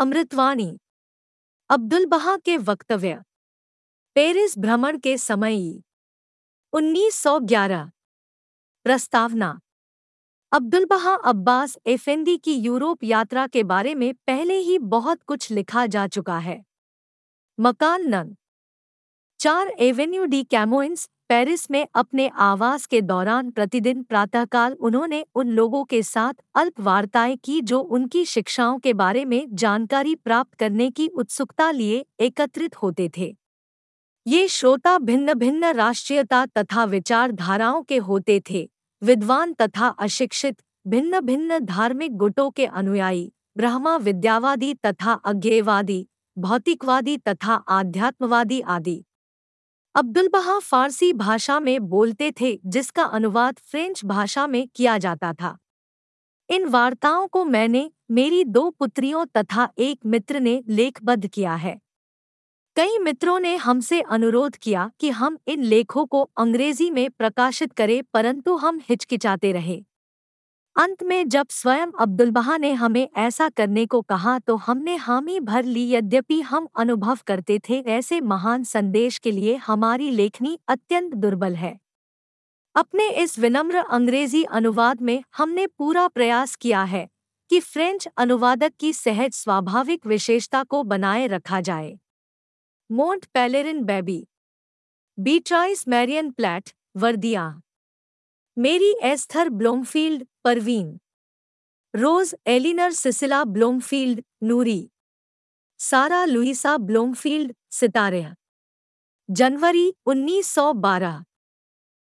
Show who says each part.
Speaker 1: अमृतवाणी। अब्दुल बहा के वक्तव्य। पेरिस भ्रमण के समय 1911 प्रस्तावना। अब्दुल बहा अब्बास एफेंदी की यूरोप यात्रा के बारे में पहले ही बहुत कुछ लिखा जा चुका है। मकान नंग। चार एवेन्यू डी कैमोइंस पेरिस में अपने आवास के दौरान प्रतिदिन प्रातःकाल उन्होंने उन लोगों के साथ अल्प वार्ताएँ की जो उनकी शिक्षाओं के बारे में जानकारी प्राप्त करने की उत्सुकता लिए एकत्रित होते थे। ये श्रोता भिन्न भिन्न राष्ट्रीयता तथा विचारधाराओं के होते थे, विद्वान तथा अशिक्षित भिन्न भिन्न धार्मिक गुटों के अनुयायी, ब्रह्मा विद्यावादी तथा अज्ञेयवादी, भौतिकवादी तथा आध्यात्मवादी आदि। अब्दुल बहा फारसी भाषा में बोलते थे, जिसका अनुवाद फ्रेंच भाषा में किया जाता था। इन वार्ताओं को मैंने मेरी दो पुत्रियों तथा एक मित्र ने लेखबद्ध किया है। कई मित्रों ने हमसे अनुरोध किया कि हम इन लेखों को अंग्रेज़ी में प्रकाशित करें, परंतु हम हिचकिचाते रहे। अंत में जब स्वयं अब्दुल बहा ने हमें ऐसा करने को कहा तो हमने हामी भर ली। यद्यपि हम अनुभव करते थे, ऐसे महान संदेश के लिए हमारी लेखनी अत्यंत दुर्बल है। अपने इस विनम्र अंग्रेज़ी अनुवाद में हमने पूरा प्रयास किया है कि फ्रेंच अनुवादक की सहज स्वाभाविक विशेषता को बनाए रखा जाए। Mont Pelerin Baby, Beatrice Marian Platt, Wardia. Mary Esther Bloomfield Parveen. Rose Eleanor Cecilia Bloomfield Noori. Sara Louisa Bloomfield सितारे जनवरी 1912